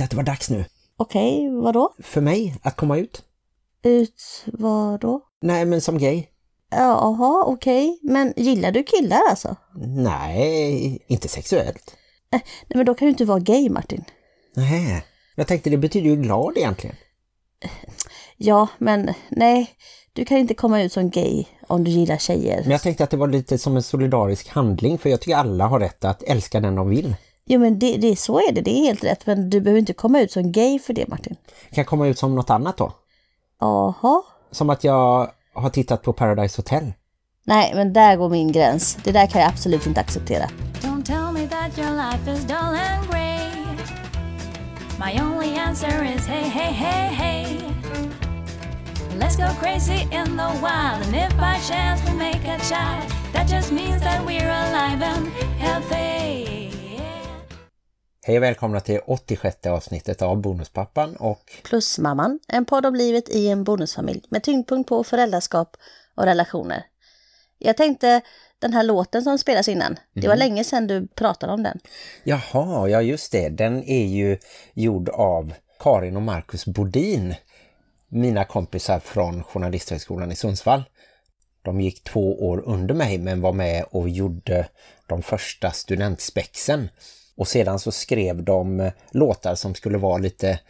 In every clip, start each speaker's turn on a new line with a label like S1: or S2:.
S1: tänkte att det var dags nu.
S2: Okej, okay, vad då?
S1: För mig att komma ut.
S2: Ut vad då?
S1: Nej, men som gay.
S2: Jaha, okej. Okay. Men gillar du killar alltså?
S1: Nej, inte sexuellt.
S2: Nej, men då kan du inte vara gay, Martin.
S1: Nej, jag tänkte det betyder ju glad egentligen.
S2: Ja, men nej, du kan inte komma ut som gay om du gillar tjejer.
S1: Men jag tänkte att det var lite som en solidarisk handling för jag tycker alla har rätt att älska den de vill.
S2: Jo men det, det, så är det, det är helt rätt. Men du behöver inte komma ut som gay för det Martin.
S1: Kan jag komma ut som något annat då?
S2: Jaha.
S1: Som att jag har tittat på Paradise Hotel.
S2: Nej, men där går min gräns. Det där kan jag absolut inte acceptera. Don't tell me that your life is dull and grey My only answer is hey, hey, hey, hey Let's go crazy in the wild And if by chance we make a child That just means that we're alive and healthy
S1: Hej och välkomna till 86 avsnittet av Bonuspappan och
S2: Plusmamman, en podd om livet i en bonusfamilj med tyngdpunkt på föräldraskap och relationer. Jag tänkte den här låten som spelas innan, det var mm. länge sedan du pratade om den.
S1: Jaha, ja just det. Den är ju gjord av Karin och Marcus Bodin, mina kompisar från Journalisthögskolan i Sundsvall. De gick två år under mig men var med och gjorde de första studentspexen och sedan så skrev de eh, låtar som skulle vara lite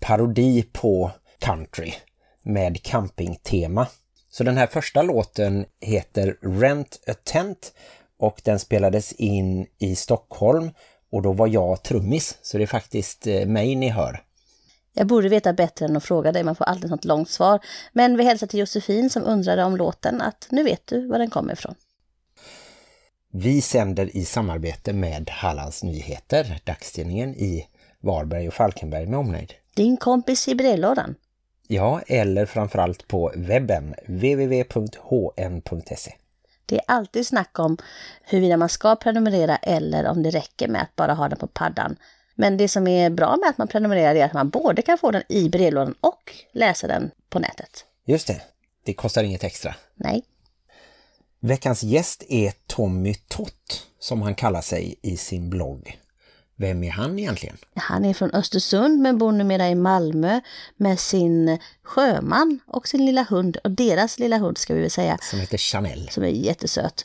S1: parodi på country med campingtema. Så den här första låten heter Rent a Tent och den spelades in i Stockholm och då var jag trummis så det är faktiskt eh, mig ni hör.
S2: Jag borde veta bättre än att fråga dig, man får alltid något långt svar. Men vi hälsar till Josefin som undrade om låten att nu vet du var den kommer ifrån.
S1: Vi sänder i samarbete med Hallands Nyheter, dagstidningen i Varberg och Falkenberg med omnejd.
S2: Din kompis i brevlådan.
S1: Ja, eller framförallt på webben www.hn.se.
S2: Det är alltid snack om huruvida man ska prenumerera eller om det räcker med att bara ha den på paddan. Men det som är bra med att man prenumererar är att man både kan få den i brevlådan och läsa den på nätet.
S1: Just det. Det kostar inget extra.
S2: Nej.
S1: Veckans gäst är Tommy Tott som han kallar sig i sin blogg. Vem är han egentligen?
S2: Han är från Östersund men bor numera i Malmö med sin sjöman och sin lilla hund. Och deras lilla hund ska vi väl säga.
S1: Som heter Chanel.
S2: Som är jättesöt.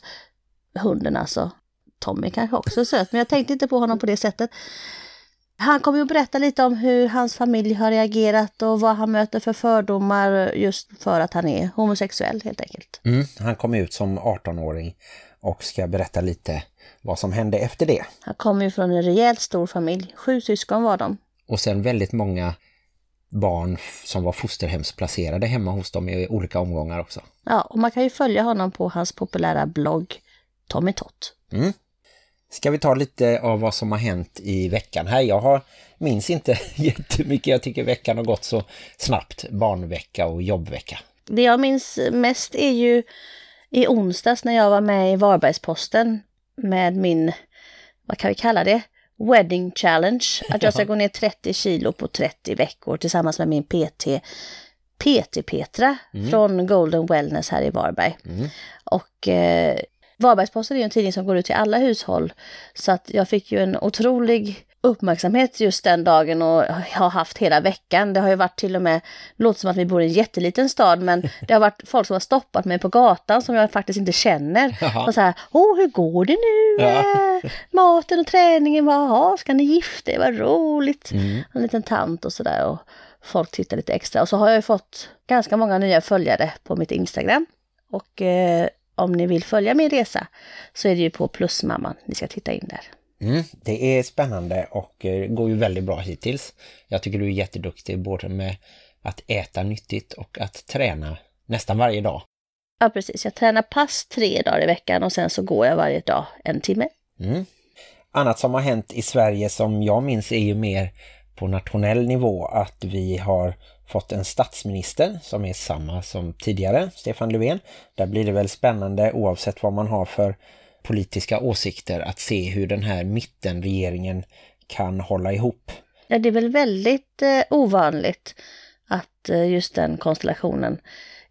S2: Hunden alltså. Tommy kanske också är söt men jag tänkte inte på honom på det sättet. Han kommer att berätta lite om hur hans familj har reagerat och vad han möter för fördomar just för att han är homosexuell helt enkelt.
S1: Mm, han kom ut som 18-åring och ska berätta lite vad som hände efter det.
S2: Han kommer ju från en rejält stor familj. Sju syskon var de.
S1: Och sen väldigt många barn som var fosterhemsplacerade hemma hos dem i olika omgångar också.
S2: Ja, och man kan ju följa honom på hans populära blogg Tommy Tott.
S1: Mm. Ska vi ta lite av vad som har hänt i veckan här? Jag har, minns inte jättemycket. Jag tycker veckan har gått så snabbt. Barnvecka och jobbvecka.
S2: Det jag minns mest är ju i onsdags när jag var med i Varbergsposten med min, vad kan vi kalla det? Wedding Challenge. Att jag ska gå ner 30 kilo på 30 veckor tillsammans med min PT. PT Petra mm. från Golden Wellness här i Varberg. Mm. Och eh, Varbergsposten är ju en tidning som går ut till alla hushåll. Så att jag fick ju en otrolig uppmärksamhet just den dagen och har haft hela veckan. Det har ju varit till och med, låter som att vi bor i en jätteliten stad, men det har varit folk som har stoppat mig på gatan som jag faktiskt inte känner. Och så här, åh hur går det nu? Ja. Maten och träningen, vad ska ni gifta er? Vad roligt. Mm. En liten tant och sådär och folk tittar lite extra. Och så har jag ju fått ganska många nya följare på mitt Instagram. Och eh, om ni vill följa min resa så är det ju på Plusmamman ni ska titta in där.
S1: Mm, det är spännande och eh, går ju väldigt bra hittills. Jag tycker du är jätteduktig både med att äta nyttigt och att träna nästan varje dag.
S2: Ja, precis. Jag tränar pass tre dagar i veckan och sen så går jag varje dag en timme.
S1: Mm. Annat som har hänt i Sverige som jag minns är ju mer på nationell nivå att vi har fått en statsminister som är samma som tidigare, Stefan Löfven. Där blir det väl spännande oavsett vad man har för politiska åsikter att se hur den här mittenregeringen kan hålla ihop.
S2: Ja, det är väl väldigt eh, ovanligt att eh, just den konstellationen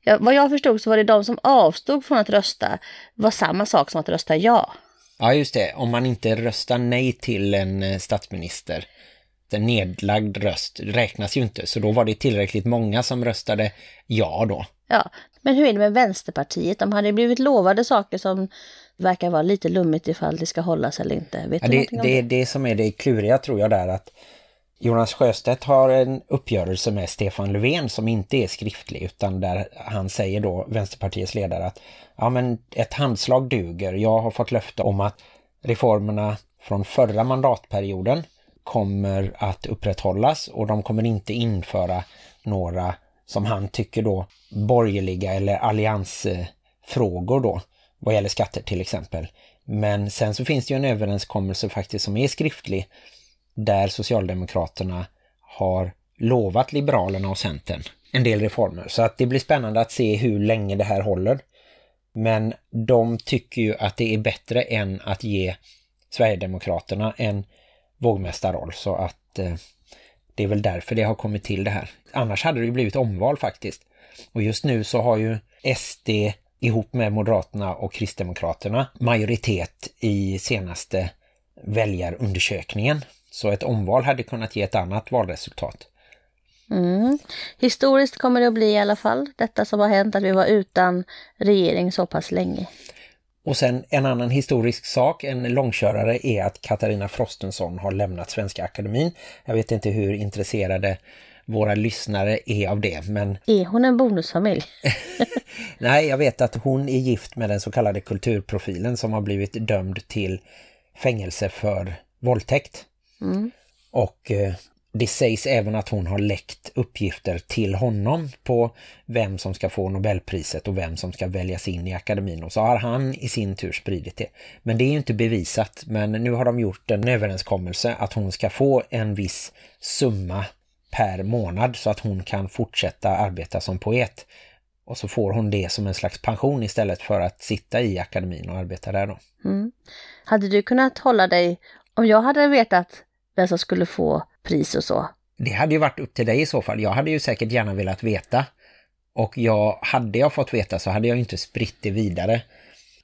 S2: ja, vad jag förstod så var det de som avstod från att rösta var samma sak som att rösta ja.
S1: Ja just det, om man inte röstar nej till en eh, statsminister nedlagd röst räknas ju inte. Så då var det tillräckligt många som röstade ja då.
S2: Ja, men hur är det med Vänsterpartiet? De hade blivit lovade saker som verkar vara lite lummigt ifall det ska hållas eller inte. Vet
S1: ja,
S2: det,
S1: det, det är det som är det kluriga tror jag där att Jonas Sjöstedt har en uppgörelse med Stefan Löfven som inte är skriftlig utan där han säger då, Vänsterpartiets ledare, att ja men ett handslag duger. Jag har fått löfte om att reformerna från förra mandatperioden kommer att upprätthållas och de kommer inte införa några som han tycker då borgerliga eller alliansfrågor då vad gäller skatter till exempel. Men sen så finns det ju en överenskommelse faktiskt som är skriftlig där Socialdemokraterna har lovat Liberalerna och Centern en del reformer. Så att det blir spännande att se hur länge det här håller. Men de tycker ju att det är bättre än att ge Sverigedemokraterna en vågmästarroll. Så att eh, det är väl därför det har kommit till det här. Annars hade det ju blivit omval faktiskt. Och just nu så har ju SD ihop med Moderaterna och Kristdemokraterna majoritet i senaste väljarundersökningen. Så ett omval hade kunnat ge ett annat valresultat.
S2: Mm. Historiskt kommer det att bli i alla fall detta som har hänt att vi var utan regering så pass länge.
S1: Och sen en annan historisk sak, en långkörare, är att Katarina Frostensson har lämnat Svenska Akademin. Jag vet inte hur intresserade våra lyssnare är av det. Men...
S2: Är hon en bonusfamilj?
S1: Nej, jag vet att hon är gift med den så kallade kulturprofilen som har blivit dömd till fängelse för våldtäkt. Mm. Och eh, det sägs även att hon har läckt uppgifter till honom på vem som ska få Nobelpriset och vem som ska väljas in i akademin. Och så har han i sin tur spridit det. Men det är ju inte bevisat. Men nu har de gjort en överenskommelse att hon ska få en viss summa per månad så att hon kan fortsätta arbeta som poet. Och så får hon det som en slags pension istället för att sitta i akademin och arbeta där då.
S2: Mm. Hade du kunnat hålla dig, om jag hade vetat vem som skulle få pris och så?
S1: Det hade ju varit upp till dig i så fall. Jag hade ju säkert gärna velat veta. Och jag, hade jag fått veta så hade jag inte spritt det vidare.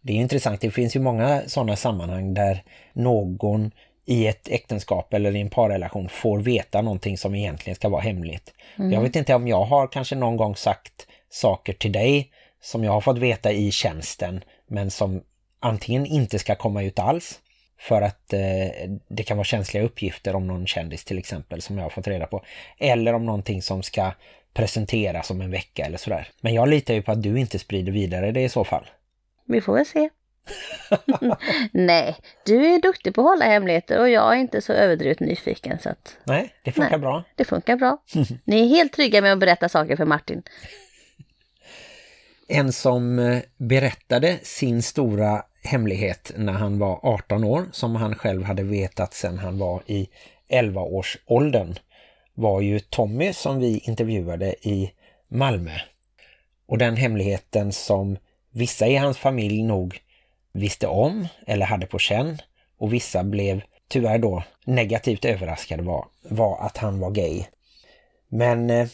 S1: Det är intressant, det finns ju många sådana sammanhang där någon i ett äktenskap eller i en parrelation får veta någonting som egentligen ska vara hemligt. Mm. Jag vet inte om jag har kanske någon gång sagt saker till dig som jag har fått veta i tjänsten men som antingen inte ska komma ut alls för att eh, det kan vara känsliga uppgifter om någon kändis till exempel som jag har fått reda på. Eller om någonting som ska presenteras om en vecka eller sådär. Men jag litar ju på att du inte sprider vidare det i så fall.
S2: Vi får väl se. Nej, du är duktig på att hålla hemligheter och jag är inte så överdrivet nyfiken. Så att...
S1: Nej, det funkar Nej, bra.
S2: Det funkar bra. Ni är helt trygga med att berätta saker för Martin.
S1: En som eh, berättade sin stora hemlighet när han var 18 år som han själv hade vetat sedan han var i 11-årsåldern var ju Tommy som vi intervjuade i Malmö. Och den hemligheten som vissa i hans familj nog visste om eller hade på känn och vissa blev tyvärr då negativt överraskade var, var att han var gay. Men eh,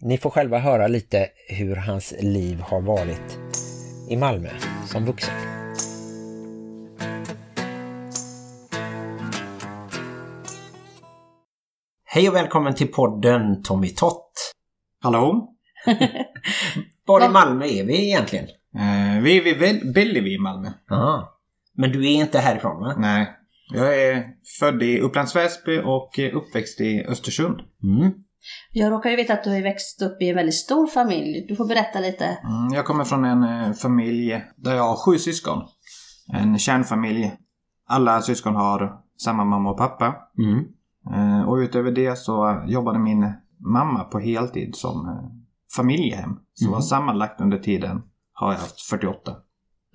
S1: ni får själva höra lite hur hans liv har varit i Malmö som vuxen. Hej och välkommen till podden Tommy Tott.
S3: Hallå?
S1: Var i Malmö är vi egentligen?
S3: Eh, vi är vid Bellevue i Malmö.
S1: Aha. Men du är inte härifrån va?
S3: Nej. Jag är född i Upplands Väsby och uppväxt i Östersund. Mm.
S2: Jag råkar ju veta att du har växt upp i en väldigt stor familj. Du får berätta lite.
S3: Mm, jag kommer från en eh, familj där jag har sju syskon. En kärnfamilj. Alla syskon har samma mamma och pappa. Mm. Eh, och utöver det så jobbade min mamma på heltid som eh, familjehem. Så mm. sammanlagt under tiden har jag haft 48.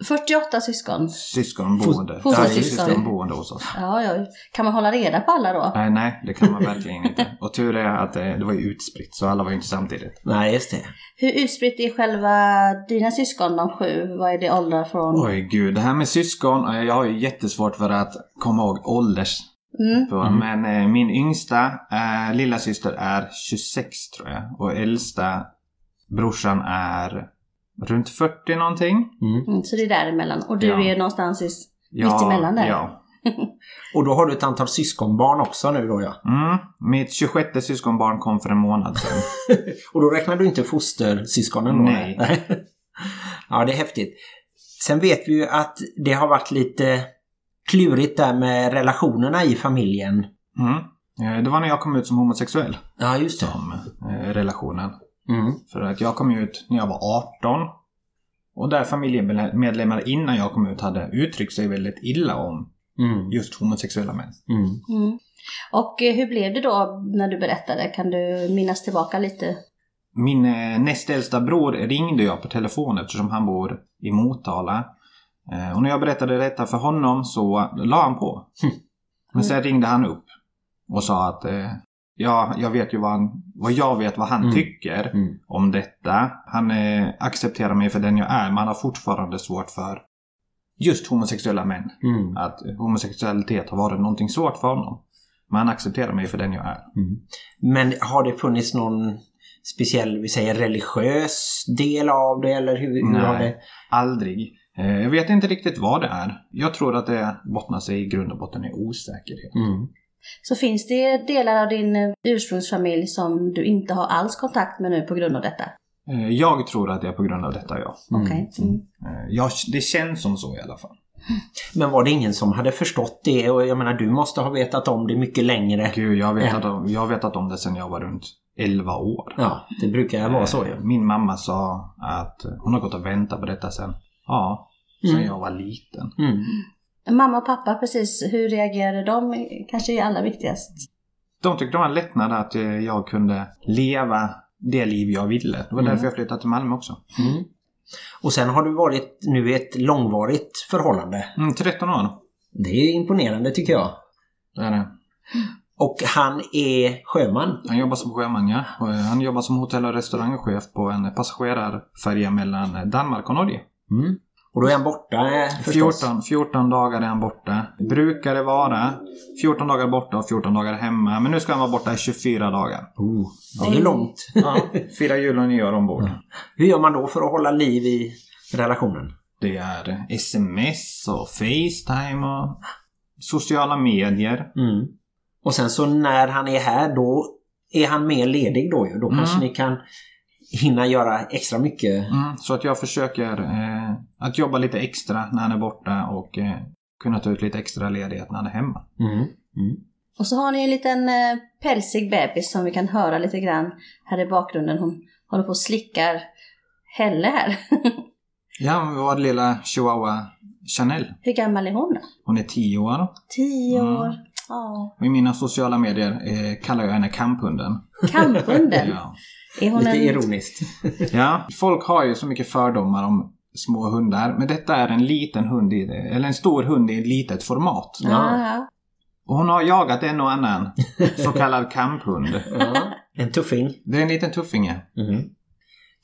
S2: 48 syskon.
S3: Syskon boende.
S2: Fostersyskon.
S3: boende hos oss.
S2: Ja, ja. Kan man hålla reda på alla då?
S3: Nej, nej, det kan man verkligen inte. Och tur är att det, det var ju utspritt, så alla var ju inte samtidigt.
S1: Nej, just det.
S2: Hur utspritt är själva dina syskon, de sju? Vad är det åldrar från?
S3: Oj gud, det här med syskon, jag har ju jättesvårt för att komma ihåg ålders. Mm. På, mm. Men eh, min yngsta eh, lilla syster är 26 tror jag. Och äldsta brorsan är runt 40 någonting.
S2: Mm. Mm, så det är däremellan. Och du ja. är någonstans i, ja, mitt emellan där?
S3: Ja.
S1: Och då har du ett antal syskonbarn också nu då ja.
S3: Mm. Mitt 26 syskonbarn kom för en månad sedan.
S1: Och då räknar du inte fostersyskonen då?
S3: Nej.
S1: ja, det är häftigt. Sen vet vi ju att det har varit lite klurigt där med relationerna i familjen.
S3: Mm. Eh, Det var när jag kom ut som homosexuell.
S1: Ja, just det.
S3: Som eh, relationen.
S1: Mm.
S3: För att jag kom ut när jag var 18. Och där familjemedlemmar innan jag kom ut hade uttryckt sig väldigt illa om
S1: Mm.
S3: just homosexuella män.
S1: Mm.
S2: Mm. Och eh, hur blev det då när du berättade? Kan du minnas tillbaka lite?
S3: Min eh, näst äldsta bror ringde jag på telefon eftersom han bor i Motala. Eh, och när jag berättade detta för honom så la han på. Men sen ringde han upp och sa att eh, ja, jag vet ju vad, han, vad jag vet vad han
S1: Mm.
S3: tycker
S1: Mm.
S3: om detta. Han eh, accepterar mig för den jag är men han har fortfarande svårt för just homosexuella män.
S1: Mm.
S3: Att homosexualitet har varit någonting svårt för honom. Men han accepterar mig för den jag är.
S1: Mm. Men har det funnits någon speciell, vi säger religiös del av det eller hur, hur har det?
S3: Nej, aldrig. Eh, Jag vet inte riktigt vad det är. Jag tror att det bottnar sig i grund och botten i osäkerhet.
S1: Mm.
S2: Så finns det delar av din eh, ursprungsfamilj som du inte har alls kontakt med nu på grund av detta?
S3: Eh, Jag tror att det är på grund av detta, ja.
S2: Okej. Mm.
S3: Eh, Jag, det känns som så i alla fall.
S1: Men var det ingen som hade förstått det? Och jag menar, du måste ha vetat om det mycket längre.
S3: Gud, jag har vetat,
S1: Ja.
S3: om, jag har vetat om det sedan jag var runt 11 år.
S1: Ja, det brukar vara så. Ja.
S3: Min mamma sa att hon har gått och väntat på detta sen. Ja, sen
S1: Mm.
S3: jag var liten.
S1: Mm.
S2: Mamma och pappa, precis, hur reagerade de? Kanske är allra viktigast.
S3: De tyckte det var en lättnad att eh, jag kunde leva det liv jag ville. Det var
S1: Mm.
S3: därför jag flyttade till Malmö också.
S1: Mm. Och sen har du varit nu i ett långvarigt förhållande.
S3: Mm, 13 år.
S1: Det är imponerande tycker jag.
S3: Det är det.
S1: Och han är sjöman.
S3: Han jobbar som sjöman, ja. Han jobbar som hotell och restaurangchef på en passagerarfärja mellan Danmark och Norge.
S1: Mm. Och då är han borta eh, förstås.
S3: 14, 14 dagar är han borta. Brukar det vara 14 dagar borta och 14 dagar hemma. Men nu ska han vara borta i 24 dagar.
S1: Oh, det är långt.
S3: Ja, fira jul och nyår ombord.
S1: Hur gör man då för att hålla liv i relationen?
S3: Det är sms och Facetime och sociala medier.
S1: Mm. Och sen så när han är här då är han mer ledig då ju. Då kanske
S3: Mm.
S1: ni kan hinna göra extra mycket.
S3: Mm, så att jag försöker eh, att jobba lite extra när han är borta och eh, kunna ta ut lite extra ledighet när han är hemma.
S1: Mm. Mm.
S2: Och så har ni en liten eh, pälsig bebis som vi kan höra lite grann här i bakgrunden. Hon håller på och slickar Helle här.
S3: Ja, vår lilla chihuahua Chanel.
S2: Hur gammal är hon då?
S3: Hon är 10 år.
S2: Tio
S3: Mm.
S2: år. Ja.
S3: Och I mina sociala medier eh, kallar jag henne kamphunden.
S2: Kamphunden.
S3: Ja.
S2: Är hon
S1: Lite
S2: en...
S1: ironiskt.
S3: ja, folk har ju så mycket fördomar om små hundar. Men detta är en liten hund, i, eller en stor hund i ett litet format.
S1: Ja.
S2: Ja, ja.
S3: Och hon har jagat en och annan så kallad kamphund.
S1: Ja, en tuffing.
S3: Det är en liten tuffinge.
S1: Mm.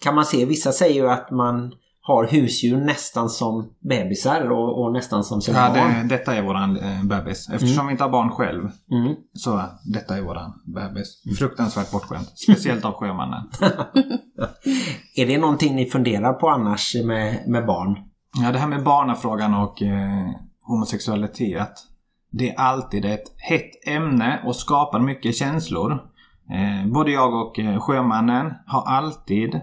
S1: Kan man se, vissa säger ju att man har husdjur nästan som bebisar och, och nästan som sina
S3: Ja,
S1: barn.
S3: det, detta är våran eh, bebis. Eftersom vi inte har barn själv
S1: Mm.
S3: så detta är våran bebis. Fruktansvärt bortskämd. Speciellt av sjömannen.
S1: Är det någonting ni funderar på annars med, med barn?
S3: Ja, det här med barnafrågan och eh, homosexualitet. Det är alltid ett hett ämne och skapar mycket känslor. Eh, både jag och eh, sjömannen har alltid,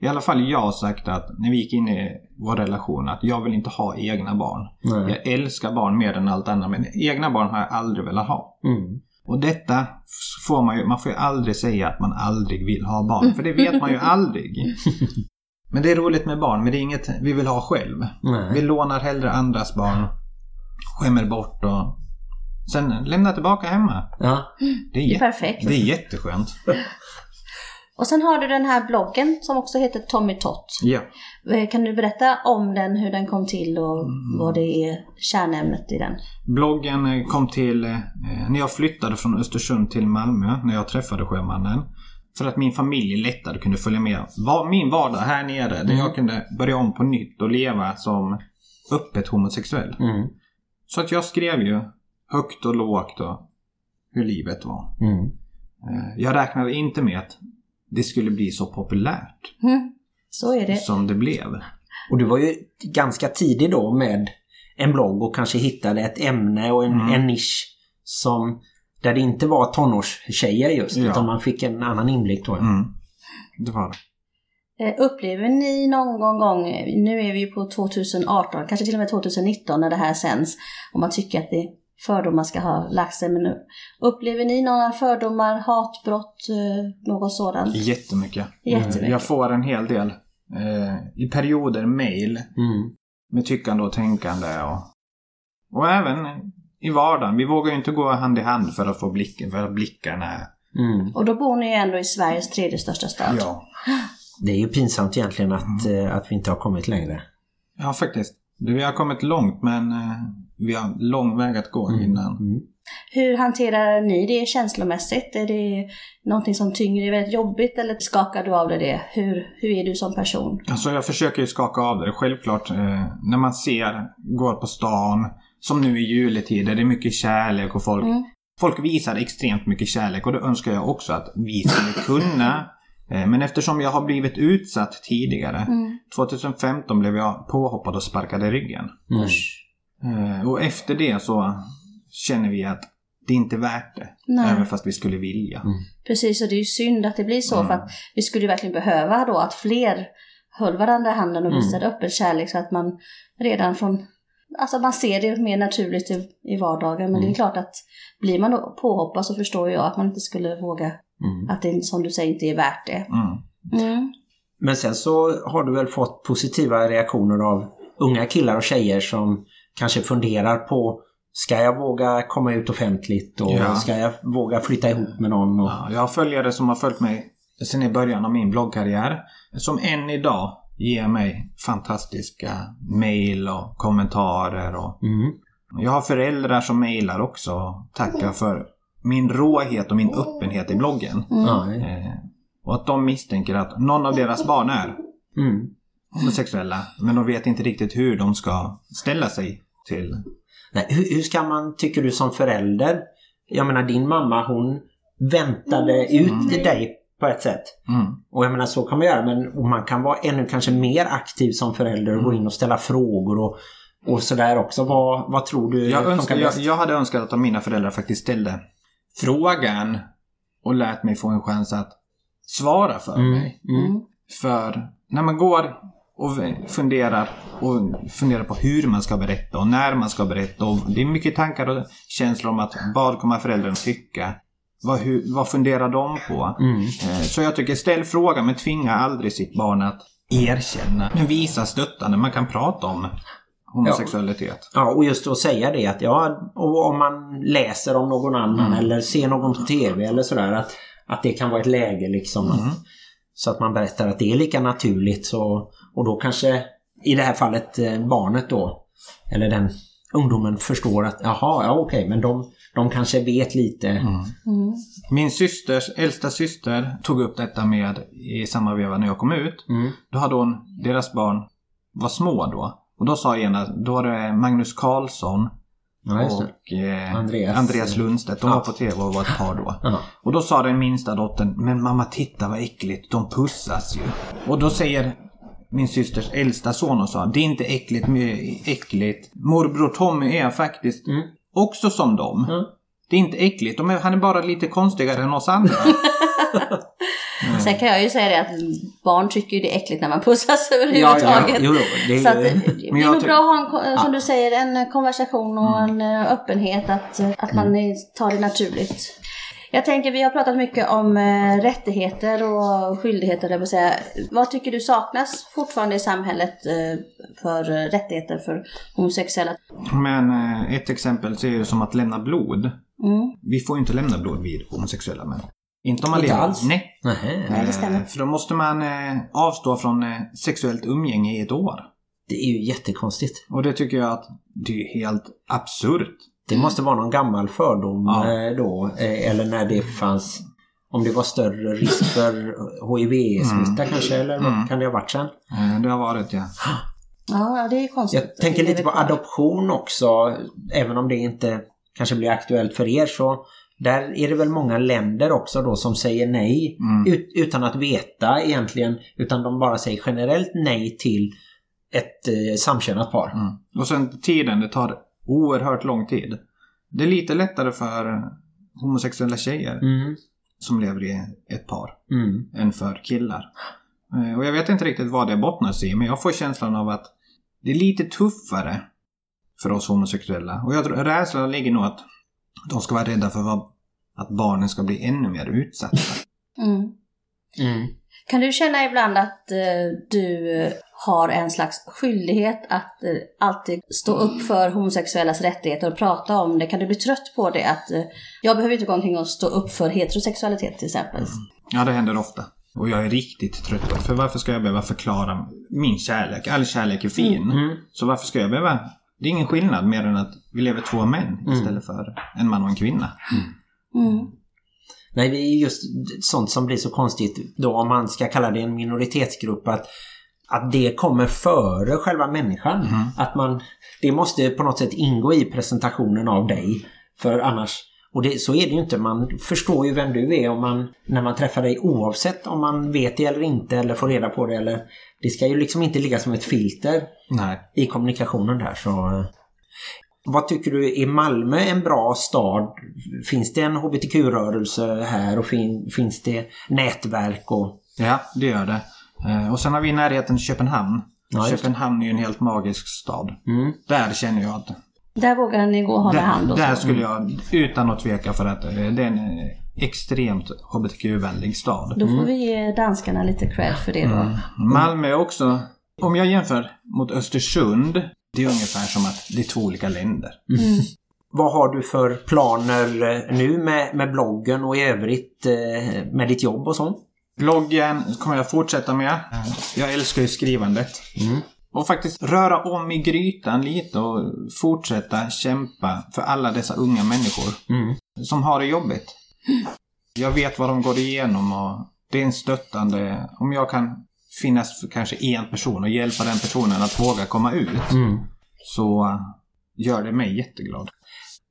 S3: i alla fall jag, sagt att när vi gick in i vår relation att jag vill inte ha egna barn.
S1: Nej.
S3: Jag älskar barn mer än allt annat men egna barn har jag aldrig velat ha.
S1: Mm.
S3: Och detta får man ju, man får ju aldrig säga att man aldrig vill ha barn, för det vet man ju aldrig. Men det är roligt med barn, men det är inget vi vill ha själv. Vi
S1: Nej.
S3: lånar hellre andras barn, skämmer bort och sen lämnar tillbaka hemma.
S1: Ja.
S3: Det är,
S2: Det är perfekt.
S3: det är jätteskönt.
S2: Och sen har du den här bloggen som också heter Tommy Tott.
S3: Ja.
S2: Eh, Kan du berätta om den, hur den kom till och
S3: Mm.
S2: vad det är kärnämnet i den?
S3: Bloggen eh, kom till eh, när jag flyttade från Östersund till Malmö, när jag träffade sjömannen. För att min familj lättare kunde följa med min vardag här nere. Där jag kunde börja om på nytt och leva som öppet homosexuell.
S1: Mm.
S3: Så att jag skrev ju högt och lågt och hur livet var.
S1: Mm.
S3: Jag räknade inte med att det skulle bli så populärt
S2: Mm. Så är det.
S3: som det blev.
S1: Och du var ju ganska tidig då med en blogg och kanske hittade ett ämne och en,
S3: Mm.
S1: en nisch som där det inte var tonårstjejer just
S3: Ja.
S1: utan man fick en annan inblick då.
S3: Mm. Det var det.
S2: Eh, Upplever ni någon gång, nu är vi ju på 2018, kanske till och med 2019 när det här sänds, om man tycker att det fördomar ska ha lagt sig. Men nu, upplever ni några fördomar, hatbrott, eh, något sådant?
S3: Jättemycket.
S2: Jättemycket.
S3: Jag får en hel del. Eh, I perioder mail
S1: Mm.
S3: med tyckande och tänkande. Och, och även i vardagen. Vi vågar ju inte gå hand i hand för att få blicken, för att blickarna är...
S1: Mm.
S2: Och då bor ni ju ändå i Sveriges tredje största stad.
S3: Ja.
S1: Det är ju pinsamt egentligen att,
S3: Mm.
S1: eh, att vi inte har kommit längre.
S3: ja, faktiskt. Vi har kommit långt men eh, vi har lång väg att gå innan.
S1: Mm.
S2: Hur hanterar ni det känslomässigt? Är det någonting som tynger er väldigt jobbigt eller skakar du av dig det? Hur, hur är du som person?
S3: Alltså jag försöker ju skaka av det. Självklart eh, när man ser, går på stan, som nu i juletider, det är mycket kärlek och folk,
S2: Mm.
S3: folk visar extremt mycket kärlek och det önskar jag också att vi skulle kunna. Eh, men eftersom jag har blivit utsatt tidigare,
S2: Mm.
S3: 2015 blev jag påhoppad och sparkad i ryggen.
S1: Mm.
S3: Och efter det så känner vi att det inte är värt det.
S2: Nej.
S3: Även fast vi skulle vilja.
S1: Mm.
S2: Precis, och det är ju synd att det blir så
S3: Mm.
S2: för att vi skulle ju verkligen behöva då att fler höll varandra i handen och
S1: Mm.
S2: visade öppen kärlek så att man redan från Alltså man ser det mer naturligt i, i vardagen men det är
S1: Mm.
S2: klart att blir man då påhoppad så förstår jag att man inte skulle våga
S1: Mm.
S2: att det som du säger inte är värt det.
S3: Mm.
S2: Mm.
S1: Men sen så har du väl fått positiva reaktioner av unga killar och tjejer som kanske funderar på Ska jag våga komma ut offentligt och
S3: Ja.
S1: ska jag våga flytta ihop med någon? Och...
S3: Ja, jag har följare som har följt mig sedan i början av min bloggkarriär. Som än idag ger mig fantastiska mail och kommentarer. Och
S1: Mm.
S3: jag har föräldrar som mailar också och tackar för min råhet och min öppenhet i bloggen.
S2: Mm.
S3: Eh, och att de misstänker att någon av deras barn är
S1: mm.
S3: homosexuella. Men de vet inte riktigt hur de ska ställa sig till.
S1: Nej, hur, hur ska man, tycker du som förälder? Jag menar din mamma hon väntade ut
S3: Mm.
S1: dig på ett sätt.
S3: Mm.
S1: Och jag menar så kan man göra men man kan vara ännu kanske mer aktiv som förälder och gå in och ställa frågor och, och sådär också. Vad, vad tror du
S3: Jag, önskar, jag, jag hade önskat att mina föräldrar faktiskt ställde frågan och lät mig få en chans att svara för
S1: Mm,
S3: mig.
S1: mm.
S3: För när man går och funderar och funderar på hur man ska berätta och när man ska berätta och det är mycket tankar och känslor om att vad kommer föräldrarna tycka? Vad, hur, vad funderar de på?
S1: mm.
S3: Eh, Så jag tycker ställ frågan men tvinga aldrig sitt barn att erkänna. Men visa stöttande. Man kan prata om homosexualitet.
S1: Ja, och just att säga det att ja, och om man läser om någon annan
S3: Mm.
S1: eller ser någon på TV eller sådär att, att det kan vara ett läge liksom
S3: Mm.
S1: att, så att man berättar att det är lika naturligt så, och då kanske i det här fallet eh, barnet då eller den ungdomen förstår att jaha, ja okej men de, de kanske vet lite.
S3: Mm.
S2: Mm.
S3: Min systers, äldsta syster tog upp detta med i samma veva när jag kom ut.
S1: Mm.
S3: Då hade hon, deras barn var små då. Och då sa ena, då var det Magnus Karlsson
S1: Ja,
S3: och eh,
S1: Andreas.
S3: Andreas, Lundstedt. De
S1: Ja.
S3: var på TV och var ett par då.
S1: Ja.
S3: Och då sa den minsta dottern, men mamma titta vad äckligt, de pussas ju. Och då säger min systers äldsta son och sa, det är inte äckligt, äckligt. Morbror Tommy är faktiskt
S1: Mm.
S3: också som dem.
S1: Ja.
S3: Det är inte äckligt, de är, han är bara lite konstigare än oss andra.
S2: Sen kan jag ju säga det att barn tycker ju det är äckligt när man pussas
S1: Ja,
S2: överhuvudtaget.
S1: ja, jo, jo, det
S2: Så att,
S1: ju...
S2: det är nog bra att ha en, som
S1: Ja.
S2: du säger, en konversation och
S3: Mm.
S2: en eh, öppenhet att, eh, att man eh, tar det naturligt. Jag tänker, vi har pratat mycket om eh, rättigheter och skyldigheter, jag säga. Vad tycker du saknas fortfarande i samhället eh, för eh, rättigheter för homosexuella?
S3: Men eh, ett exempel är det som att lämna blod.
S2: Mm.
S3: Vi får ju inte lämna blod vid homosexuella män. Inte om man
S1: Inte
S3: lever.
S1: alls?
S3: Nej.
S1: Nähä.
S2: Nej, det stämmer.
S3: Eh, För då måste man eh, avstå från eh, sexuellt umgänge i ett år.
S1: Det är ju jättekonstigt.
S3: Och det tycker jag att det är helt absurt.
S1: Det måste vara någon gammal fördom
S3: Ja.
S1: eh, då. eh, Eller när det fanns... Om det var större risk för HIV-smitta kanske, eller
S3: Mm.
S1: kan det ha varit sen?
S3: Eh, Det har varit ja.
S2: Ja, det är ju konstigt.
S1: Jag tänker lite på adoption också, även om det inte kanske blir aktuellt för er så där är det väl många länder också då som säger nej
S3: Mm.
S1: ut, utan att veta egentligen utan de bara säger generellt nej till ett eh, samkönat par.
S3: Mm. Och sen tiden, det tar oerhört lång tid. Det är lite lättare för homosexuella tjejer
S1: Mm.
S3: som lever i ett par
S1: Mm.
S3: än för killar. Eh, Och jag vet inte riktigt vad det bottnar sig i, men jag får känslan av att det är lite tuffare för oss homosexuella. Och jag tror rädslan ligger nog att de ska vara rädda för vad, att barnen ska bli ännu mer utsatta.
S2: Mm.
S1: Mm.
S2: Kan du känna ibland att eh, du eh, har en slags skyldighet att eh, alltid stå upp för homosexuellas rättigheter och prata om det? Kan du bli trött på det? Att eh, jag behöver inte gå omkring och stå upp för heterosexualitet till exempel.
S3: Ja, det händer ofta. Och jag är riktigt trött på det. För varför ska jag behöva förklara min kärlek? All kärlek är fin.
S1: Mm.
S3: Så varför ska jag behöva... Det är ingen skillnad mer än att vi lever två män istället för en man och en kvinna.
S2: Mm.
S1: Nej, det är just sånt som blir så konstigt då om man ska kalla det en minoritetsgrupp att, att det kommer före själva människan. Att man, det måste på något sätt ingå i presentationen av dig. För annars, och det, så är det ju inte. Man förstår ju vem du är om man, när man träffar dig oavsett om man vet det eller inte eller får reda på det. Eller, det ska ju liksom inte ligga som ett filter
S3: Nej.
S1: i kommunikationen där. Så, eh, vad tycker du, är Malmö en bra stad? Finns det en hbtq-rörelse här och fin, finns det nätverk? Och,
S3: Ja, det gör det. Eh, Och sen har vi närheten till Köpenhamn.
S1: Ja.
S3: Köpenhamn är ju en helt magisk stad.
S1: mm,
S3: Där känner jag att...
S2: Där vågar ni gå hand i hand
S3: Där,
S2: och
S3: där
S2: så.
S3: skulle jag utan att tveka för att eh, det är en eh, extremt hbtq-vänlig stad.
S2: Då får vi ge danskarna lite cred för det då.
S3: Malmö är också... Om jag jämför mot Östersund, det är ungefär som att det är två olika länder.
S1: vad har du för planer eh, nu med, med bloggen och i övrigt med ditt jobb och sånt?
S3: Bloggen kommer jag fortsätta med. Jag älskar ju skrivandet.
S1: Mm.
S3: Och faktiskt röra om i grytan lite och fortsätta kämpa för alla dessa unga människor
S1: Mm.
S3: som har det jobbigt. Jag vet vad de går igenom och det är en stöttande... Om jag kan finnas för kanske en person och hjälpa den personen att våga komma ut
S1: Mm.
S3: så gör det mig jätteglad.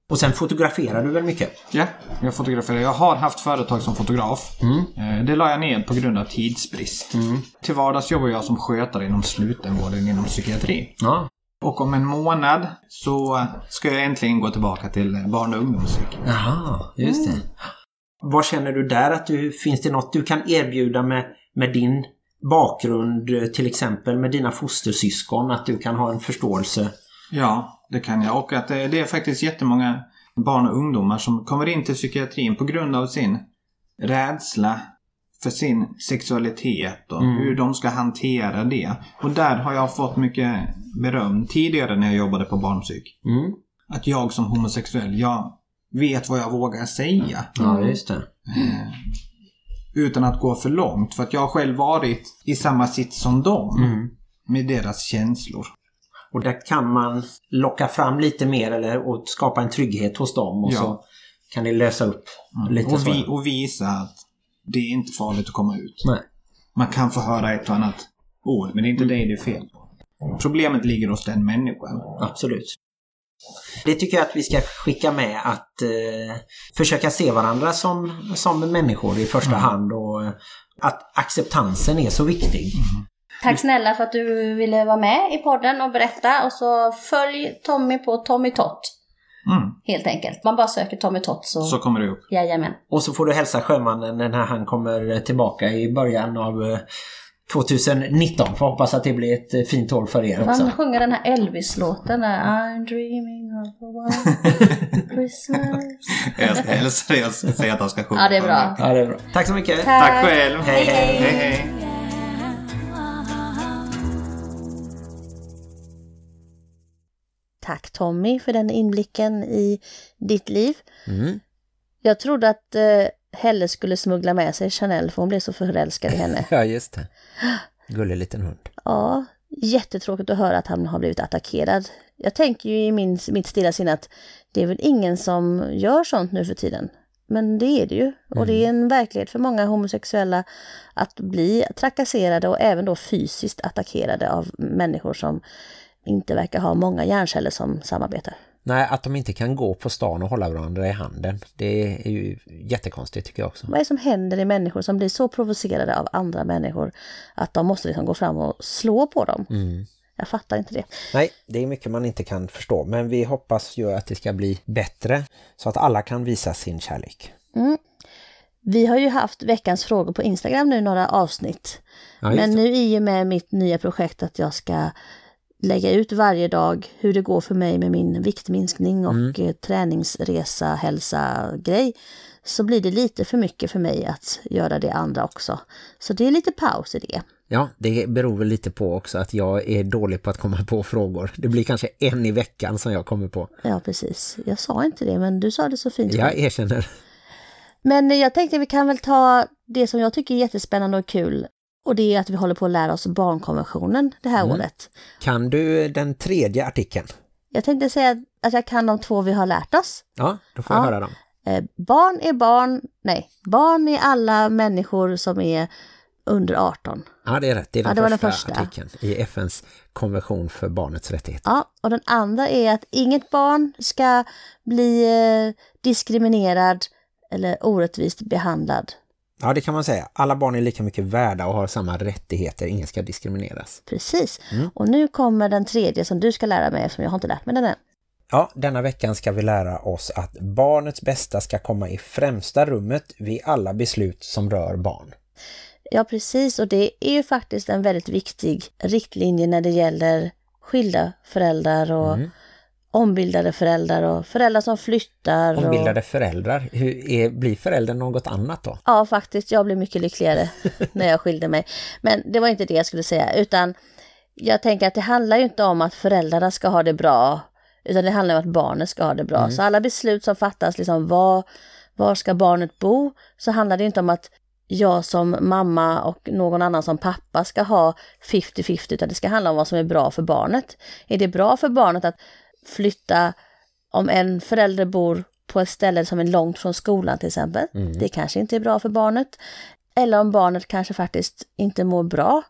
S1: Och sen fotograferar du väl mycket?
S3: Ja, jag fotograferar. Jag har haft företag som fotograf.
S1: Mm.
S3: Eh, Det la jag ner på grund av tidsbrist. Till vardags jobbar jag som skötare inom slutenvården inom psykiatri.
S1: Ja.
S3: Och om en månad så ska jag äntligen gå tillbaka till barn och ungdomspsyk.
S1: Jaha, just det. Vad känner du där att du, finns det något du kan erbjuda med, med din bakgrund eh, till exempel med dina fostersyskon att du kan ha en förståelse?
S3: Ja, det kan jag. Och att det, det är faktiskt jättemånga barn och ungdomar som kommer in till psykiatrin på grund av sin rädsla för sin sexualitet och hur de ska hantera det. Och där har jag fått mycket beröm tidigare när jag jobbade på barnpsyk.
S1: Mm.
S3: Att jag som homosexuell, jag vet vad jag vågar säga.
S1: Ja, just det.
S3: Eh, utan att gå för långt. För att jag har själv varit i samma sits som dem.
S1: Mm.
S3: Med deras känslor.
S1: Och där kan man locka fram lite mer eller och skapa en trygghet hos dem och
S3: Ja.
S1: så kan det lösa upp lite
S3: Och, vi, och visa att det är inte farligt att komma ut.
S1: Nej.
S3: Man kan få höra ett och annat ord, men det är inte det det är fel på. Problemet ligger hos den människan.
S1: Absolut. Det tycker jag att vi ska skicka med att eh, försöka se varandra som, som människor i första hand och eh, att acceptansen är så viktig.
S2: Tack snälla för att du ville vara med i podden och berätta. Och så följ Tommy på Tommy Tott.
S3: Mm.
S2: Helt enkelt. Man bara söker Tommy Tott så...
S3: Så kommer det upp.
S2: Jajamän.
S1: Och så får du hälsa sjömannen när han kommer tillbaka i början av eh, 2019. Får hoppas att det blir ett eh, fint år för er också.
S2: Han sjunger den här Elvis-låten där I'm dreaming of a white Christmas.
S3: Jag ska hälsa dig och säga att han ska sjunga
S2: Ja, det är bra.
S1: Ja, det är bra. Tack så mycket.
S3: Tack själv.
S1: Hej, hej.
S3: hej, hej.
S2: Tack Tommy för den inblicken i ditt liv.
S1: Mm.
S2: Jag trodde att eh, Helle skulle smuggla med sig Chanel för hon blev så förälskad i henne.
S1: Ja, just det. Gullig liten hund.
S2: Ja, jättetråkigt att höra att han har blivit attackerad. Jag tänker ju i min, mitt stilla sinne att det är väl ingen som gör sånt nu för tiden. Men det är det ju. Och det är en verklighet för många homosexuella att bli trakasserade och även då fysiskt attackerade av människor som inte verkar ha många hjärnceller som samarbetar.
S1: Nej, att de inte kan gå på stan och hålla varandra i handen. Det är ju jättekonstigt tycker jag också.
S2: Vad är det som händer i människor som blir så provocerade av andra människor att de måste liksom gå fram och slå på dem?
S1: Mm.
S2: Jag fattar inte det.
S1: Nej, det är mycket man inte kan förstå. Men vi hoppas ju att det ska bli bättre så att alla kan visa sin kärlek.
S2: Mm. Vi har ju haft veckans frågor på Instagram nu några avsnitt. Ja, Men nu i och med mitt nya projekt att jag ska lägga ut varje dag hur det går för mig med min viktminskning och mm. Eh, träningsresa, hälsa, grej så blir det lite för mycket för mig att göra det andra också. Så det är lite paus i det.
S1: Ja, det beror väl lite på också att jag är dålig på att komma på frågor. Det blir kanske en i veckan som jag kommer på.
S2: Ja, precis. Jag sa inte det, men du sa det så fint.
S1: Jag erkänner.
S2: Men jag tänkte att vi kan väl ta det som jag tycker är jättespännande och kul. Och det är att vi håller på att lära oss barnkonventionen det här mm. året.
S1: Kan du den tredje artikeln?
S2: Jag tänkte säga att jag kan de två vi har lärt oss.
S1: Ja, då får jag höra dem.
S2: Eh, barn är barn, nej, barn är alla människor som är under 18.
S1: Ja, det är rätt. Det är den, ja, första, den första artikeln i FNs konvention för barnets rättigheter.
S2: Ja, och den andra är att inget barn ska bli eh, diskriminerad eller orättvist behandlad.
S1: Ja, det kan man säga. Alla barn är lika mycket värda och har samma rättigheter. Ingen ska diskrimineras.
S2: Precis. Mm. Och nu kommer den tredje som du ska lära mig eftersom jag har inte lärt mig den än.
S1: Ja, denna veckan ska vi lära oss att barnets bästa ska komma i främsta rummet vid alla beslut som rör barn.
S2: Ja, precis. Och det är ju faktiskt en väldigt viktig riktlinje när det gäller skilda föräldrar och mm. Ombildade föräldrar och föräldrar som flyttar.
S1: Ombildade
S2: och...
S1: föräldrar? Hur är, blir föräldern något annat då?
S2: Ja, faktiskt. Jag blev mycket lyckligare när jag skilde mig. Men det var inte det jag skulle säga, utan jag tänker att det handlar ju inte om att föräldrarna ska ha det bra utan det handlar om att barnet ska ha det bra. Mm. Så alla beslut som fattas, liksom var, var ska barnet bo, så handlar det inte om att jag som mamma och någon annan som pappa ska ha 50-50 utan det ska handla om vad som är bra för barnet. Är det bra för barnet att flytta om en förälder bor på ett ställe som är långt från skolan till exempel. Mm. Det kanske inte är bra för barnet. Eller om barnet kanske faktiskt inte mår bra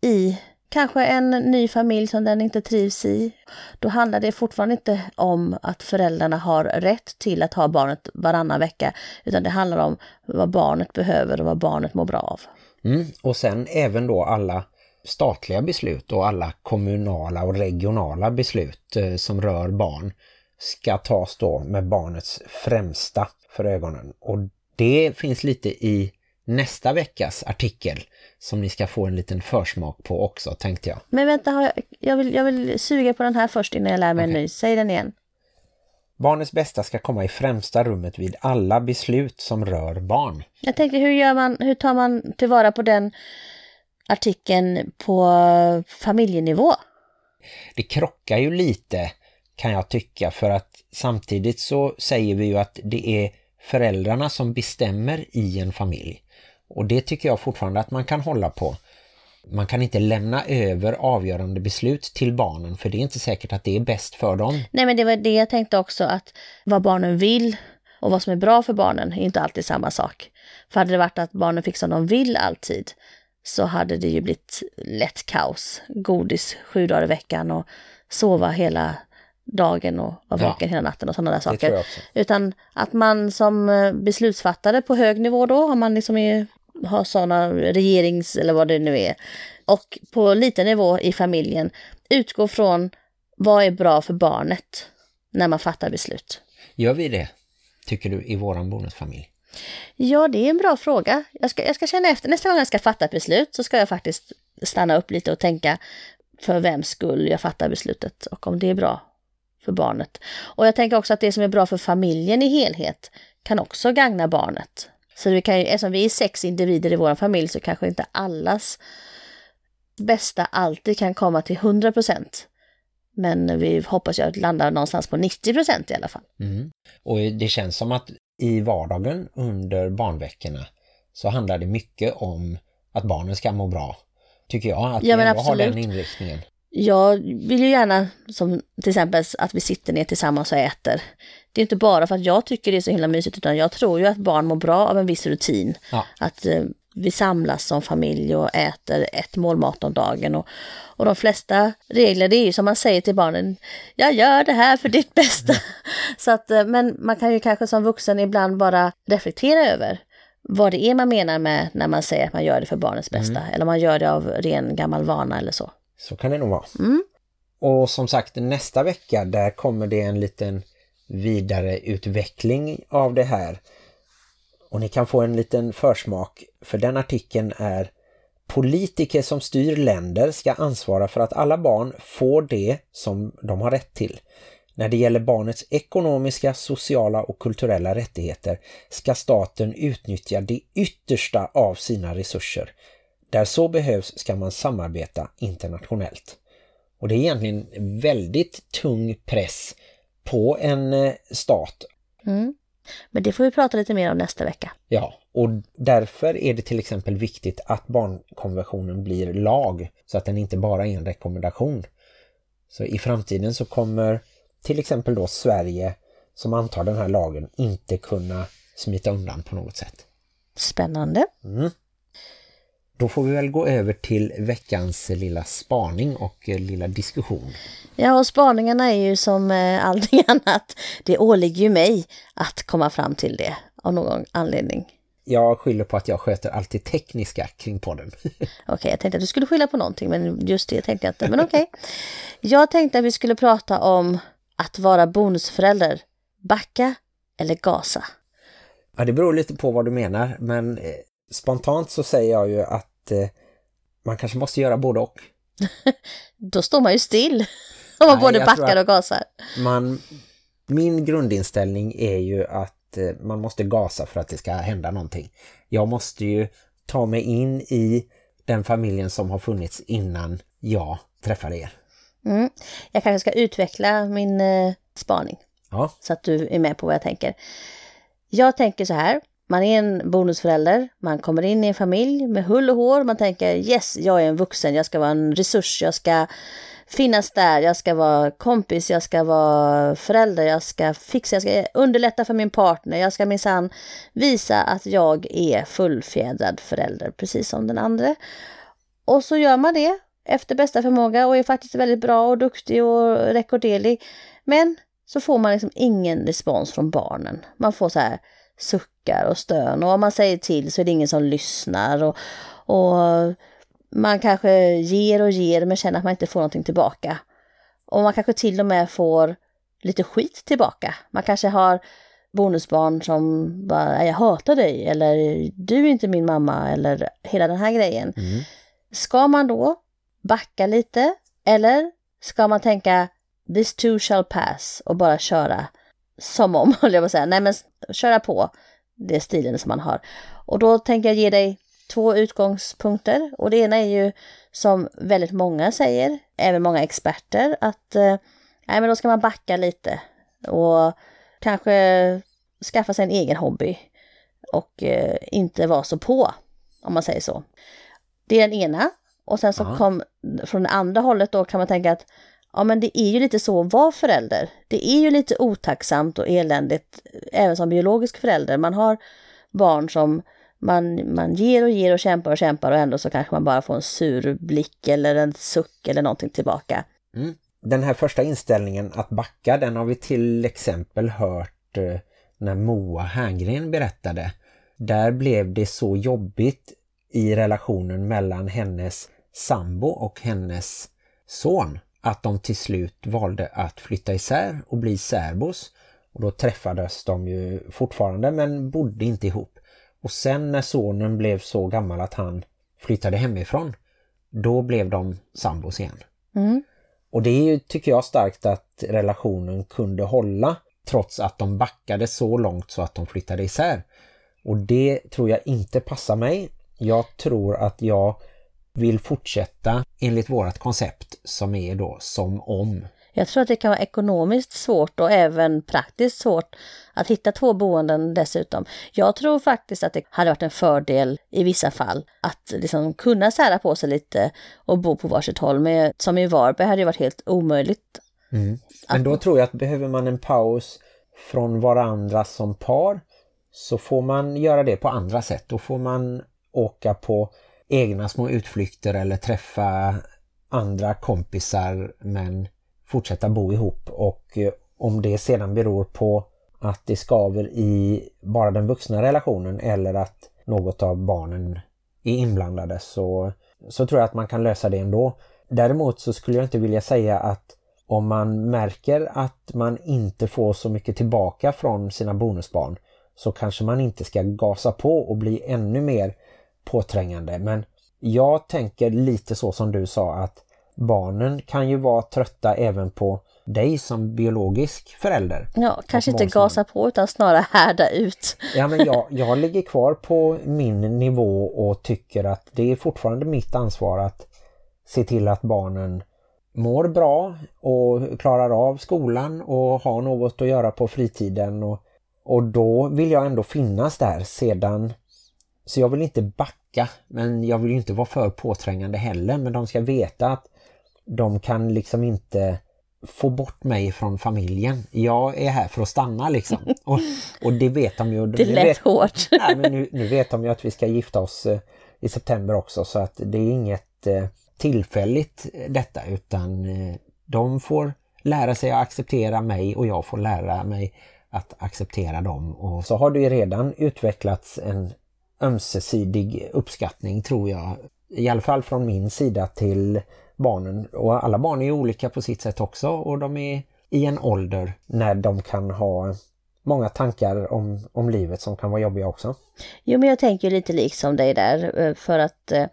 S2: i kanske en ny familj som den inte trivs i. Då handlar det fortfarande inte om att föräldrarna har rätt till att ha barnet varannan vecka, utan det handlar om vad barnet behöver och vad barnet mår bra av.
S1: Mm. Och sen även då alla statliga beslut och alla kommunala och regionala beslut eh, som rör barn ska tas då med barnets främsta för ögonen. Och det finns lite i nästa veckas artikel som ni ska få en liten försmak på också, tänkte jag.
S2: Men vänta, jag, vill, jag vill suga på den här först innan jag lär mig okay. en ny. Säg den igen.
S1: Barnets bästa ska komma i främsta rummet vid alla beslut som rör barn.
S2: Jag tänkte, hur, gör man, hur tar man tillvara på den artikeln på familjenivå?
S1: Det krockar ju lite kan jag tycka för att samtidigt så säger vi ju att det är föräldrarna som bestämmer i en familj. Och det tycker jag fortfarande att man kan hålla på. Man kan inte lämna över avgörande beslut till barnen för det är inte säkert att det är bäst för dem.
S2: Nej men det var det jag tänkte också att vad barnen vill och vad som är bra för barnen är inte alltid samma sak. För hade det varit att barnen fick som de vill alltid så hade det ju blivit lätt kaos. Godis sju dagar i veckan och sova hela dagen och vara vaken ja. hela natten och sådana där saker. Utan att man som eh, beslutsfattare på hög nivå då, om man liksom är, har sådana regerings eller vad det nu är, och på liten nivå i familjen utgår från vad är bra för barnet när man fattar beslut.
S1: Gör vi det, tycker du, i våran bonusfamilj?
S2: Ja, det är en bra fråga. Jag ska, jag ska känna efter. Nästa gång jag ska fatta ett beslut så ska jag faktiskt stanna upp lite och tänka för vems skull jag fattar beslutet och om det är bra för barnet. Och jag tänker också att det som är bra för familjen i helhet kan också gagna barnet. Så vi kan ju, eftersom vi är sex individer i vår familj så kanske inte allas bästa alltid kan komma till 100 procent. Men vi hoppas ju att landa någonstans på 90 procent i alla fall.
S1: Mm. Och det känns som att i vardagen under barnveckorna så handlar det mycket om att barnen ska må bra. Tycker jag, att ja, vi har den inriktningen
S2: jag vill ju gärna, som till exempel att vi sitter ner tillsammans och äter. Det är inte bara för att jag tycker det är så himla mysigt, utan jag tror ju att barn mår bra av en viss rutin. Ja. Att eh, vi samlas som familj och äter ett mål mat om dagen. Och, och de flesta regler, det är ju som man säger till barnen, jag gör det här för ditt bästa. Mm. så att, eh, men man kan ju kanske som vuxen ibland bara reflektera över vad det är man menar med när man säger att man gör det för barnets bästa. Mm. Eller man gör det av ren gammal vana eller så.
S1: Så kan det nog vara.
S2: Mm.
S1: Och som sagt, nästa vecka där kommer det en liten vidareutveckling av det här. Och ni kan få en liten försmak, för den artikeln är Politiker som styr länder ska ansvara för att alla barn får det som de har rätt till. När det gäller barnets ekonomiska, sociala och kulturella rättigheter ska staten utnyttja det yttersta av sina resurser. Där så behövs ska man samarbeta internationellt. Och det är egentligen väldigt tung press på en eh, stat.
S2: Mm. Men det får vi prata lite mer om nästa vecka.
S1: Ja, och därför är det till exempel viktigt att barnkonventionen blir lag så att den inte bara är en rekommendation. Så i framtiden så kommer till exempel då Sverige som antar den här lagen inte kunna smita undan på något sätt.
S2: Spännande.
S1: Mm. Då får vi väl gå över till veckans lilla spaning och eh, lilla diskussion.
S2: Ja, och spaningarna är ju som eh, allting annat. Det åligger ju mig att komma fram till det av någon anledning.
S1: Jag skyller på att jag sköter alltid tekniska kring podden.
S2: okej, okay, jag tänkte att du skulle skylla på någonting, men just det tänkte jag inte. Men okej. Okay. Jag tänkte att vi skulle prata om att vara bonusförälder. Backa eller gasa?
S1: Ja, det beror lite på vad du menar, men eh, spontant så säger jag ju att eh, man kanske måste göra både och.
S2: Då står man ju still om man Nej, både backar och gasar.
S1: Man, min grundinställning är ju att eh, man måste gasa för att det ska hända någonting. Jag måste ju ta mig in i den familjen som har funnits innan jag träffade er.
S2: Mm. Jag kanske ska utveckla min eh, spaning.
S1: Ja.
S2: Så att du är med på vad jag tänker. Jag tänker så här man är en bonusförälder, man kommer in i en familj med hull och hår, man tänker yes, jag är en vuxen, jag ska vara en resurs, jag ska finnas där, jag ska vara kompis, jag ska vara förälder, jag ska fixa, jag ska underlätta för min partner, jag ska minsann visa att jag är fullfjädrad förälder, precis som den andra. Och så gör man det efter bästa förmåga och är faktiskt väldigt bra och duktig och rekorderlig. Men så får man liksom ingen respons från barnen. Man får så här suckar och stön och om man säger till så är det ingen som lyssnar och, och man kanske ger och ger men känner att man inte får någonting tillbaka. Och man kanske till och med får lite skit tillbaka. Man kanske har bonusbarn som bara, jag hatar dig eller du är inte min mamma eller hela den här grejen. Mm. Ska man då backa lite eller ska man tänka this too shall pass och bara köra som om, höll jag på att säga. Nej men köra på. Det är stilen som man har. Och då tänker jag ge dig två utgångspunkter. Och det ena är ju som väldigt många säger, även många experter, att eh, nej men då ska man backa lite. Och kanske skaffa sig en egen hobby. Och eh, inte vara så på, om man säger så. Det är den ena. Och sen så Aha. kom från det andra hållet då kan man tänka att Ja men det är ju lite så att vara förälder. Det är ju lite otacksamt och eländigt eh, även som biologisk förälder. Man har barn som man, man ger och ger och kämpar och kämpar och ändå så kanske man bara får en sur blick eller en suck eller någonting tillbaka.
S1: Mm. Den här första inställningen att backa den har vi till exempel hört eh, när Moa Herngren berättade. Där blev det så jobbigt i relationen mellan hennes sambo och hennes son att de till slut valde att flytta isär och bli särbos. Och då träffades de ju fortfarande men bodde inte ihop. Och sen när sonen blev så gammal att han flyttade hemifrån, då blev de sambos igen.
S2: Mm.
S1: Och det är ju, tycker jag, starkt att relationen kunde hålla trots att de backade så långt så att de flyttade isär. Och det tror jag inte passar mig. Jag tror att jag vill fortsätta enligt vårt koncept som är då som om.
S2: Jag tror att det kan vara ekonomiskt svårt och även praktiskt svårt att hitta två boenden dessutom. Jag tror faktiskt att det hade varit en fördel i vissa fall att liksom kunna sära på sig lite och bo på varsitt håll. Men som i Varberg hade det varit helt omöjligt.
S1: Mm. Men då tror jag att behöver man en paus från varandra som par så får man göra det på andra sätt. Då får man åka på egna små utflykter eller träffa andra kompisar men fortsätta bo ihop och eh, om det sedan beror på att det skaver i bara den vuxna relationen eller att något av barnen är inblandade så, så tror jag att man kan lösa det ändå. Däremot så skulle jag inte vilja säga att om man märker att man inte får så mycket tillbaka från sina bonusbarn så kanske man inte ska gasa på och bli ännu mer påträngande. Men jag tänker lite så som du sa att barnen kan ju vara trötta även på dig som biologisk förälder.
S2: Ja, kanske inte gasa på utan snarare härda ut.
S1: Ja, men jag, jag ligger kvar på min nivå och tycker att det är fortfarande mitt ansvar att se till att barnen mår bra och klarar av skolan och har något att göra på fritiden och, och då vill jag ändå finnas där sedan så jag vill inte backa men jag vill inte vara för påträngande heller men de ska veta att de kan liksom inte få bort mig från familjen. Jag är här för att stanna liksom. Och, och det vet de ju.
S2: Det lät hårt.
S1: Nej, men nu, nu vet de ju att vi ska gifta oss eh, i september också så att det är inget eh, tillfälligt eh, detta utan de får lära sig att acceptera mig och jag får lära mig att acceptera dem. Och så har det ju redan utvecklats en ömsesidig uppskattning tror jag. I alla fall från min sida till barnen. Och alla barn är olika på sitt sätt också och de är i en ålder när de kan ha många tankar om, om livet som kan vara jobbiga också.
S2: Jo men jag tänker lite liksom dig där eh, för att eh,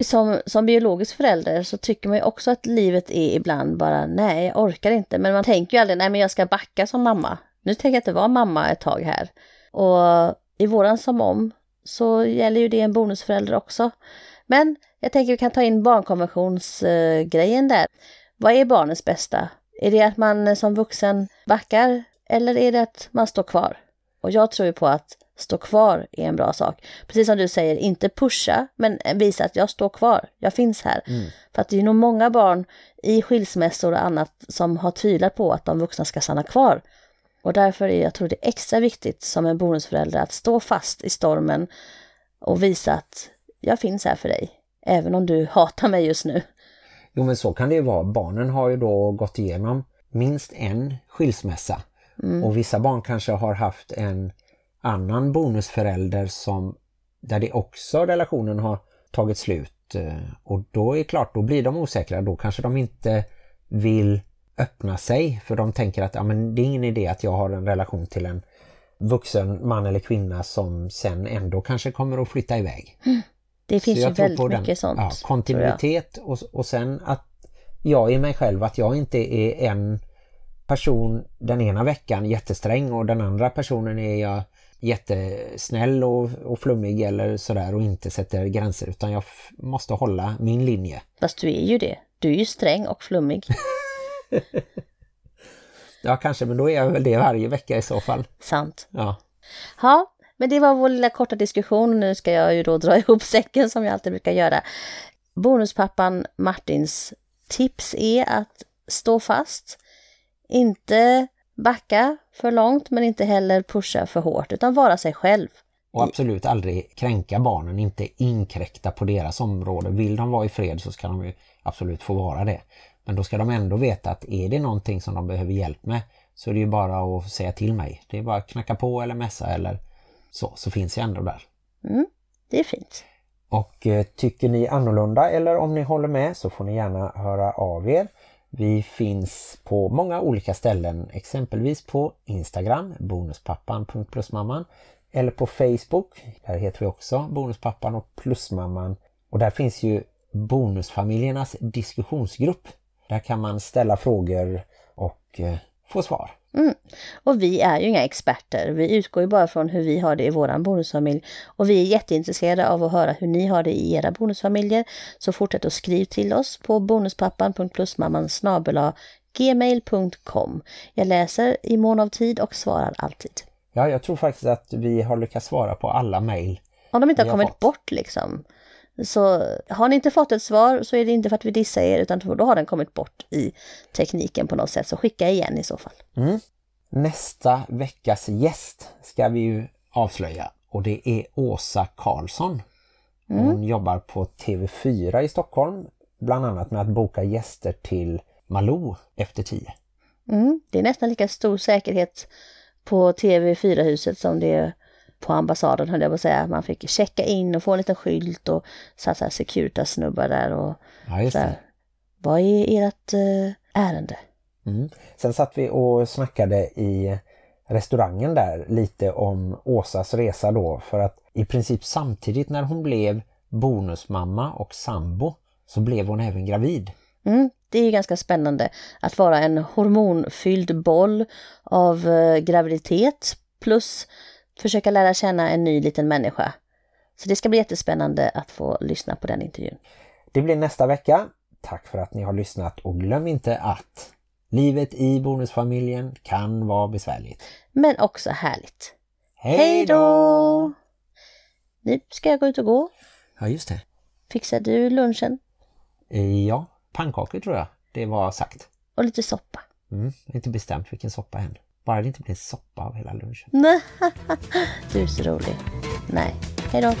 S2: som, som biologisk förälder så tycker man ju också att livet är ibland bara nej jag orkar inte men man tänker ju aldrig nej men jag ska backa som mamma. Nu tänker jag inte vara mamma ett tag här. Och i våran som om så gäller ju det en bonusförälder också. Men jag tänker vi kan ta in barnkonventionsgrejen där. Vad är barnets bästa? Är det att man som vuxen backar eller är det att man står kvar? Och jag tror ju på att stå kvar är en bra sak. Precis som du säger, inte pusha, men visa att jag står kvar, jag finns här. Mm. För att det är nog många barn i skilsmässor och annat som har tvivlat på att de vuxna ska stanna kvar. Och därför är jag tror det extra viktigt som en bonusförälder att stå fast i stormen och visa att jag finns här för dig. Även om du hatar mig just nu.
S1: Jo men så kan det ju vara. Barnen har ju då gått igenom minst en skilsmässa. Mm. Och vissa barn kanske har haft en annan bonusförälder som där det också relationen har tagit slut. Eh, och då är det klart, då blir de osäkra. Då kanske de inte vill öppna sig. För de tänker att ja, men det är ingen idé att jag har en relation till en vuxen man eller kvinna som sen ändå kanske kommer att flytta iväg. Mm.
S2: Det finns ju väldigt mycket den, sånt. Ja,
S1: kontinuitet och, och sen att jag är mig själv, att jag inte är en person den ena veckan jättesträng och den andra personen är jag jättesnäll och, och flummig eller sådär och inte sätter gränser utan jag måste hålla min linje.
S2: Fast du är ju det. Du är ju sträng och flummig.
S1: ja, kanske, men då är jag väl det varje vecka i så fall.
S2: Sant.
S1: Ja.
S2: Ja, men det var vår lilla korta diskussion. Nu ska jag ju då dra ihop säcken som jag alltid brukar göra. Bonuspappan Martins tips är att stå fast. Inte backa för långt men inte heller pusha för hårt utan vara sig själv.
S1: Och absolut aldrig kränka barnen, inte inkräkta på deras område. Vill de vara i fred så ska de ju absolut få vara det. Men då ska de ändå veta att är det någonting som de behöver hjälp med så är det ju bara att säga till mig. Det är bara att knacka på eller mässa eller så, så finns jag ändå där.
S2: Mm, det är fint.
S1: Och eh, tycker ni annorlunda eller om ni håller med så får ni gärna höra av er. Vi finns på många olika ställen, exempelvis på Instagram, bonuspappan.plusmamman eller på Facebook, där heter vi också Bonuspappan och Plusmamman. Och där finns ju Bonusfamiljernas diskussionsgrupp. Där kan man ställa frågor och eh, få svar.
S2: Mm. Och vi är ju inga experter. Vi utgår ju bara från hur vi har det i våran bonusfamilj. Och vi är jätteintresserade av att höra hur ni har det i era bonusfamiljer. Så fortsätt att skriv till oss på bonuspappan.plusmamman gmail.com. Jag läser i mån av tid och svarar alltid.
S1: Ja, jag tror faktiskt att vi har lyckats svara på alla mejl.
S2: Om de inte har kommit fått. bort liksom. Så har ni inte fått ett svar så är det inte för att vi dissar er utan då har den kommit bort i tekniken på något sätt. Så skicka igen i så fall.
S1: Mm. Nästa veckas gäst ska vi ju avslöja och det är Åsa Karlsson. Hon mm. jobbar på TV4 i Stockholm bland annat med att boka gäster till Malou efter tio.
S2: Mm. Det är nästan lika stor säkerhet på TV4-huset som det är på ambassaden höll jag på att säga. Man fick checka in och få en liten skylt och satt så här Securitas-snubbar där och
S1: ja, just det.
S2: Vad är ert eh, ärende?
S1: Mm. Sen satt vi och snackade i restaurangen där lite om Åsas resa då för att i princip samtidigt när hon blev bonusmamma och sambo så blev hon även gravid.
S2: Mm, det är ganska spännande att vara en hormonfylld boll av eh, graviditet plus försöka lära känna en ny liten människa. Så det ska bli jättespännande att få lyssna på den intervjun.
S1: Det blir nästa vecka. Tack för att ni har lyssnat och glöm inte att livet i bonusfamiljen kan vara besvärligt.
S2: Men också härligt.
S1: Hej då!
S2: Nu ska jag gå ut och gå.
S1: Ja just det.
S2: Fixar du lunchen?
S1: Ja, pannkakor tror jag. Det var sagt.
S2: Och lite soppa.
S1: Mm, inte bestämt vilken soppa än. Bara det inte blir soppa av hela lunchen.
S2: Du är så rolig. Nej, hej då.